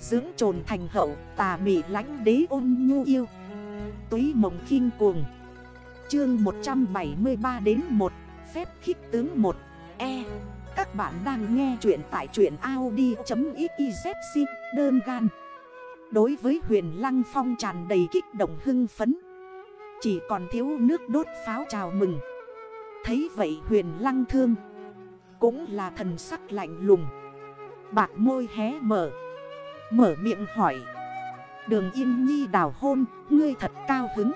Dưỡng trồn thành hậu, tà mị lánh đế ôn nhu yêu. Túy mộng khinh cuồng. Chương 173 đến 1 Phép khích tướng 1 E. Các bạn đang nghe chuyện tại truyện Audi.xyz đơn gan. Đối với huyền Lăng Phong tràn đầy kích động hưng phấn, Chỉ còn thiếu nước đốt pháo chào mừng. Thấy vậy huyền Lăng thương Cũng là thần sắc lạnh lùng. Bạc môi hé mở. Mở miệng hỏi. Đường Yên Nhi đào hôn, Ngươi thật cao hứng.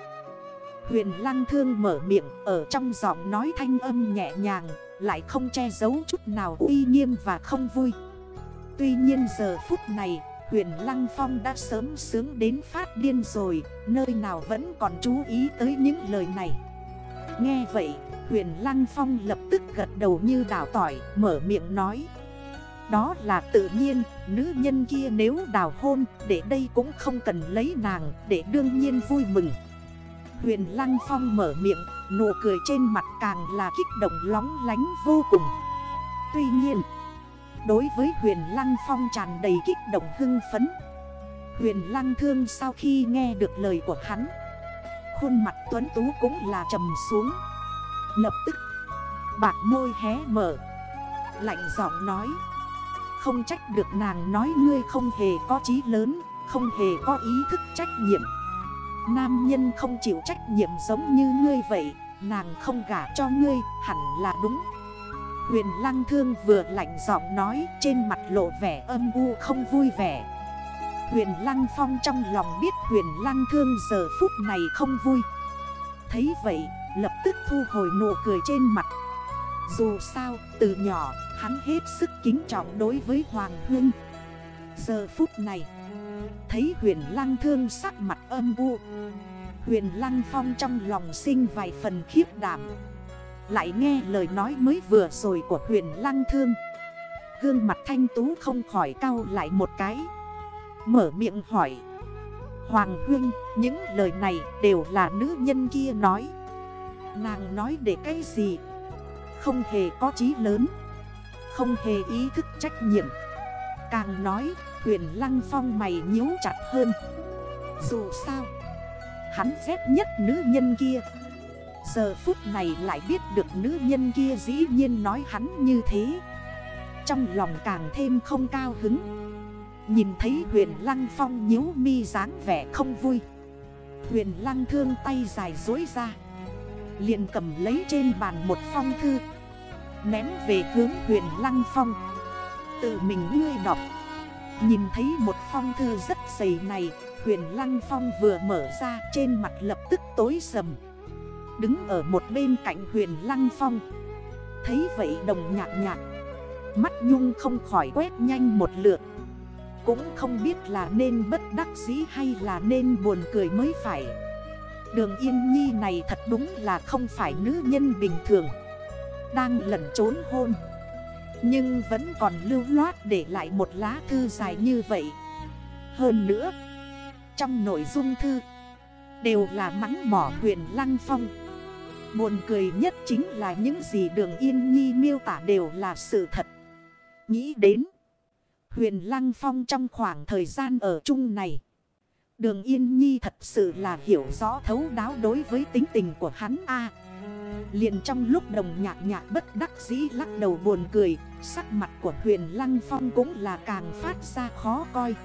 Huyền Lăng Thương mở miệng, Ở trong giọng nói thanh âm nhẹ nhàng, Lại không che giấu chút nào uy nghiêm và không vui. Tuy nhiên giờ phút này, Huyền Lăng Phong đã sớm sướng đến phát điên rồi, Nơi nào vẫn còn chú ý tới những lời này. Nghe vậy, Huyền Lăng Phong lập tức gật đầu như đảo tỏi, Mở miệng nói đó là tự nhiên, nữ nhân kia nếu đào hôn, để đây cũng không cần lấy nàng, để đương nhiên vui mừng. Huyền Lăng Phong mở miệng, nụ cười trên mặt càng là kích động lóng lánh vô cùng. Tuy nhiên, đối với Huyền Lăng Phong tràn đầy kích động hưng phấn. Huyền Lăng Thương sau khi nghe được lời của hắn, khuôn mặt tuấn tú cũng là trầm xuống. Lập tức, bạc môi hé mở, lạnh giọng nói. Không trách được nàng nói ngươi không hề có trí lớn, Không hề có ý thức trách nhiệm. Nam nhân không chịu trách nhiệm giống như ngươi vậy, Nàng không gả cho ngươi, hẳn là đúng. Huyền Lăng Thương vừa lạnh giọng nói, Trên mặt lộ vẻ âm u không vui vẻ. Huyền Lăng Phong trong lòng biết Huyền Lăng Thương giờ phút này không vui. Thấy vậy, lập tức thu hồi nụ cười trên mặt. Dù sao, từ nhỏ Hắn hết sức kính trọng đối với Hoàng Hương. Giờ phút này, Thấy huyền lăng thương sắc mặt âm u. Huyền lăng phong trong lòng sinh vài phần khiếp đảm. Lại nghe lời nói mới vừa rồi của huyền lăng thương. Gương mặt thanh tú không khỏi cau lại một cái. Mở miệng hỏi, Hoàng Hương, những lời này đều là nữ nhân kia nói? Nàng nói để cái gì? Không hề có chí lớn không hề ý thức trách nhiệm. Càng nói, huyền lăng phong mày nhíu chặt hơn. Dù sao, Hắn ghét nhất nữ nhân kia. Giờ phút này lại biết được nữ nhân kia dĩ nhiên nói hắn như thế. Trong lòng càng thêm không cao hứng. Nhìn thấy huyền lăng phong nhíu mi dáng vẻ không vui. Huyền lăng thương tay dài dối ra. Liền cầm lấy trên bàn một phong thư. Ném về hướng huyền Lăng Phong. Tự mình ngươi đọc. Nhìn thấy một phong thư rất dày này Huyền Lăng Phong vừa mở ra trên mặt lập tức tối sầm. Đứng ở một bên cạnh huyền Lăng Phong. Thấy vậy đồng nhạc nhạc. Mắt nhung không khỏi quét nhanh một lượt. Cũng không biết là nên bất đắc dĩ hay là nên buồn cười mới phải. Đường Yên Nhi này thật đúng là không phải nữ nhân bình thường đang lẩn trốn hôn. Nhưng vẫn còn lưu loát để lại một lá thư dài như vậy. Hơn nữa, Trong nội dung thư, Đều là mắng mỏ huyền Lăng Phong. Buồn cười nhất chính là những gì đường Yên Nhi miêu tả đều là sự thật. Nghĩ đến, Huyền Lăng Phong trong khoảng thời gian ở chung này, Đường Yên Nhi thật sự là hiểu rõ thấu đáo đối với tính tình của hắn a liền trong lúc đồng nhạc nhạc bất đắc dĩ lắc đầu buồn cười, Sắc mặt của huyền Lăng Phong cũng là càng phát ra khó coi.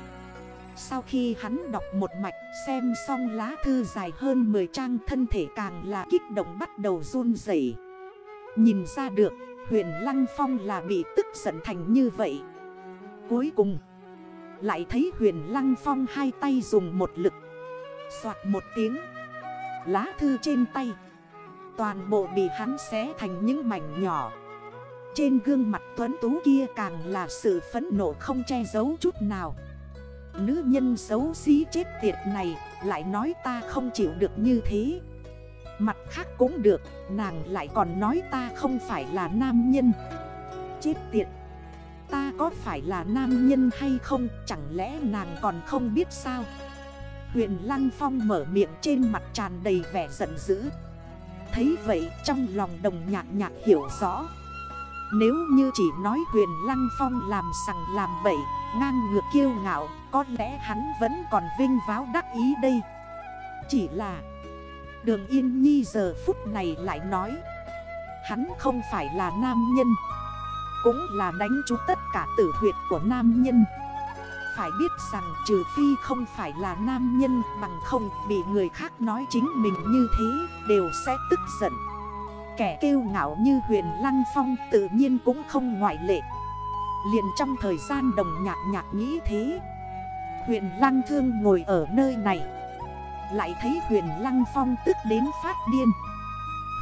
Sau khi hắn đọc một mạch, xem xong lá thư dài hơn 10 trang, thân thể càng là kích động bắt đầu run rẩy. Nhìn ra được, huyền Lăng Phong là bị tức giận thành như vậy. Cuối cùng, lại thấy huyền Lăng Phong hai tay dùng một lực, Xoạt một tiếng, Lá thư trên tay. Toàn bộ bị hắn xé thành những mảnh nhỏ. Trên gương mặt tuấn tú kia càng là sự phẫn nộ không che giấu chút nào. Nữ nhân xấu xí chết tiệt này lại nói ta không chịu được như thế. Mặt khác cũng được, Nàng lại còn nói ta không phải là nam nhân. Chết tiệt! Ta có phải là nam nhân hay không, Chẳng lẽ nàng còn không biết sao? Huyền Lăng Phong mở miệng trên mặt tràn đầy vẻ giận dữ. Thấy vậy trong lòng đồng nhạc nhạc hiểu rõ. Nếu như chỉ nói huyền Lăng Phong làm sằng làm bậy, Ngang ngược kiêu ngạo, Có lẽ hắn vẫn còn vinh váo đắc ý đây. Chỉ là, Đường Yên Nhi giờ phút này lại nói, Hắn không phải là nam nhân, Cũng là đánh trúng tất cả tử huyệt của nam nhân. Phải biết rằng trừ phi không phải là nam nhân Bằng không bị người khác nói chính mình như thế Đều sẽ tức giận. Kẻ kêu ngạo như huyền Lăng Phong tự nhiên cũng không ngoại lệ. Liền trong thời gian đồng nhạc nhạc nghĩ thế, Huyền Lăng Thương ngồi ở nơi này, Lại thấy huyền Lăng Phong tức đến phát điên.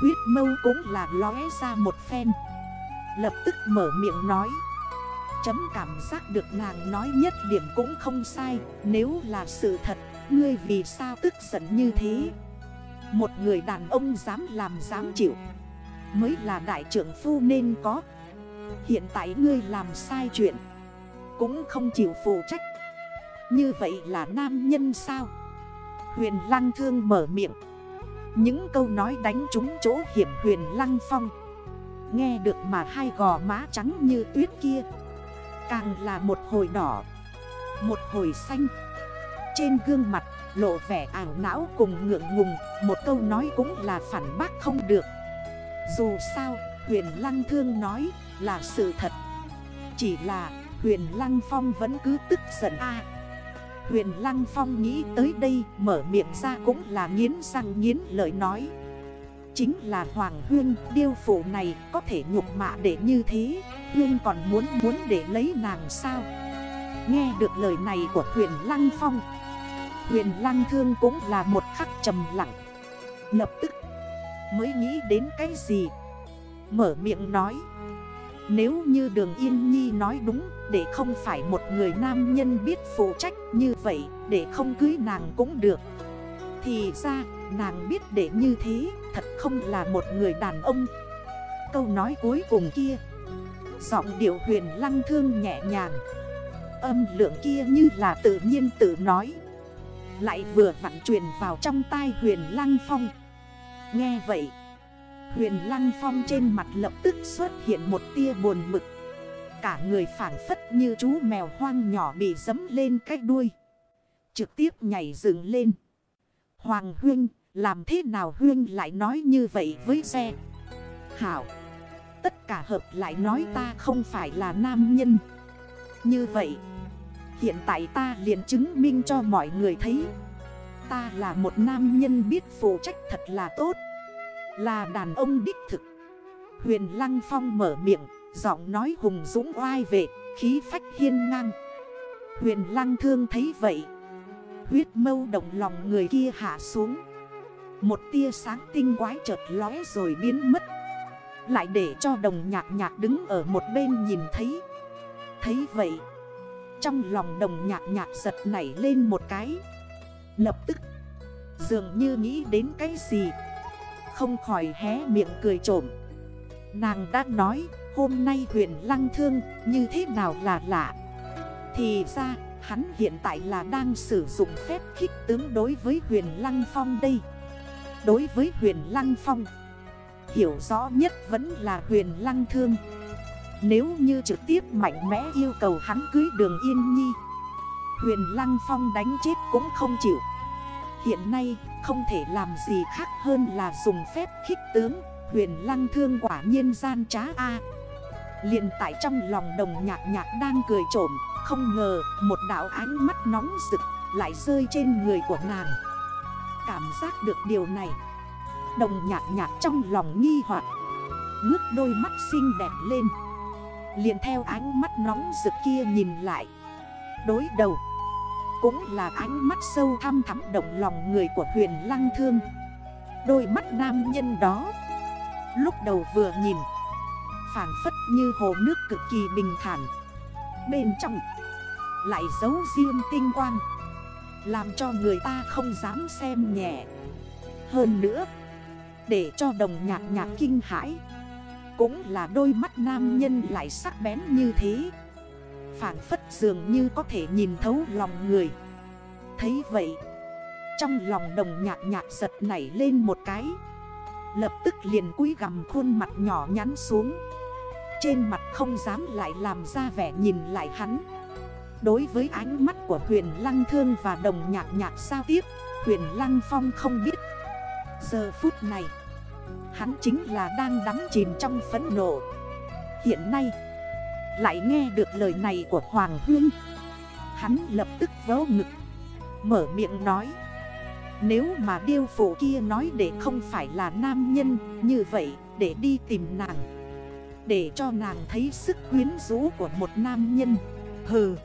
Huyết mâu cũng là lóe ra một phen, Lập tức mở miệng nói Chấm cảm giác được nàng nói nhất điểm cũng không sai, Nếu là sự thật, Ngươi vì sao tức giận như thế? Một người đàn ông dám làm dám chịu, Mới là đại trưởng phu nên có. Hiện tại ngươi làm sai chuyện, Cũng không chịu phụ trách. Như vậy là nam nhân sao? Huyền Lăng Thương mở miệng. Những câu nói đánh trúng chỗ hiểm huyền Lăng Phong. Nghe được mà hai gò má trắng như tuyết kia. Càng là một hồi đỏ, Một hồi xanh. Trên gương mặt lộ vẻ ảo não cùng ngượng ngùng, Một câu nói cũng là phản bác không được. Dù sao, huyền Lăng Thương nói là sự thật. Chỉ là huyền Lăng Phong vẫn cứ tức giận a. Huyền Lăng Phong nghĩ tới đây, mở miệng ra cũng là nghiến răng nghiến lời nói. Chính là Hoàng Huyên điêu phụ này có thể nhục mạ để như thế Huyên còn muốn muốn để lấy nàng sao? Nghe được lời này của huyền Lăng Phong, Huyền Lăng Thương cũng là một khắc trầm lặng. Lập tức, mới nghĩ đến cái gì? Mở miệng nói, nếu như đường Yên Nhi nói đúng, Để không phải một người nam nhân biết phụ trách như vậy, Để không cưới nàng cũng được. Thì ra nàng biết để như thế, Thật không là một người đàn ông. Câu nói cuối cùng kia. Giọng điệu huyền lăng thương nhẹ nhàng. Âm lượng kia như là tự nhiên tự nói. Lại vừa vặn truyền vào trong tai huyền lăng phong. Nghe vậy, Huyền Lăng Phong trên mặt lập tức xuất hiện một tia buồn mực. Cả người phản phất như chú mèo hoang nhỏ bị dấm lên cách đuôi. Trực tiếp nhảy dựng lên. Hoàng Huyên làm thế nào Huyên lại nói như vậy với xe? Hảo, Tất cả hợp lại nói ta không phải là nam nhân. Như vậy, Hiện tại ta liền chứng minh cho mọi người thấy. Ta là một nam nhân biết phụ trách thật là tốt. Là đàn ông đích thực. Huyền Lăng Phong mở miệng, Giọng nói hùng dũng oai vệ, Khí phách hiên ngang. Huyền Lăng Thương thấy vậy Huyết mâu động lòng người kia hạ xuống. Một tia sáng tinh quái chợt lóe rồi biến mất. Lại để cho đồng nhạc nhạc đứng ở một bên nhìn thấy. Thấy vậy, Trong lòng đồng nhạc nhạc giật nảy lên một cái. Lập tức, Dường như nghĩ đến cái gì, không khỏi hé miệng cười trộm. Nàng đã nói, hôm nay huyền lăng thương, như thế nào là lạ? Thì ra hắn hiện tại là đang sử dụng phép khích tướng đối với huyền lăng phong đây. Đối với huyền lăng phong, Hiểu rõ nhất vẫn là huyền lăng thương. Nếu như trực tiếp mạnh mẽ yêu cầu hắn cưới đường yên nhi, Huyền lăng phong đánh chết cũng không chịu. Hiện nay, không thể làm gì khác hơn là dùng phép khích tướng, Huyền lăng thương quả nhiên gian trá A. à liền tại trong lòng đồng nhạc nhạc đang cười trộm. Không ngờ, một đảo ánh mắt nóng rực lại rơi trên người của nàng. Cảm giác được điều này, Đồng nhạc nhạc trong lòng nghi hoặc, Ngước đôi mắt xinh đẹp lên. Liền theo ánh mắt nóng rực kia nhìn lại. Đối đầu, cũng là ánh mắt sâu thăm thắm động lòng người của huyền lăng thương. Đôi mắt nam nhân đó, Lúc đầu vừa nhìn Phản phất như hồ nước cực kỳ bình thản. Bên trong Lại giấu riêng tinh quang, Làm cho người ta không dám xem nhẹ. Hơn nữa, Để cho đồng nhạc nhạc kinh hãi, Cũng là đôi mắt nam nhân lại sắc bén như thế. Phản phất dường như có thể nhìn thấu lòng người. Thấy vậy, Trong lòng đồng nhạc nhạc giật nảy lên một cái. Lập tức liền cúi gầm khuôn mặt nhỏ nhắn xuống trên mặt không dám lại làm ra vẻ nhìn lại hắn. Đối với ánh mắt của huyền lăng thương và đồng nhạc nhạc sao tiếp, Huyền lăng phong không biết. Giờ phút này, Hắn chính là đang đắm chìm trong phấn nộ. Hiện nay, Lại nghe được lời này của Hoàng Hương Hắn lập tức vớ ngực, Mở miệng nói, Nếu mà điêu phụ kia nói để không phải là nam nhân Như vậy, để đi tìm nàng. Để cho nàng thấy sức quyến rũ của một nam nhân. Hừ.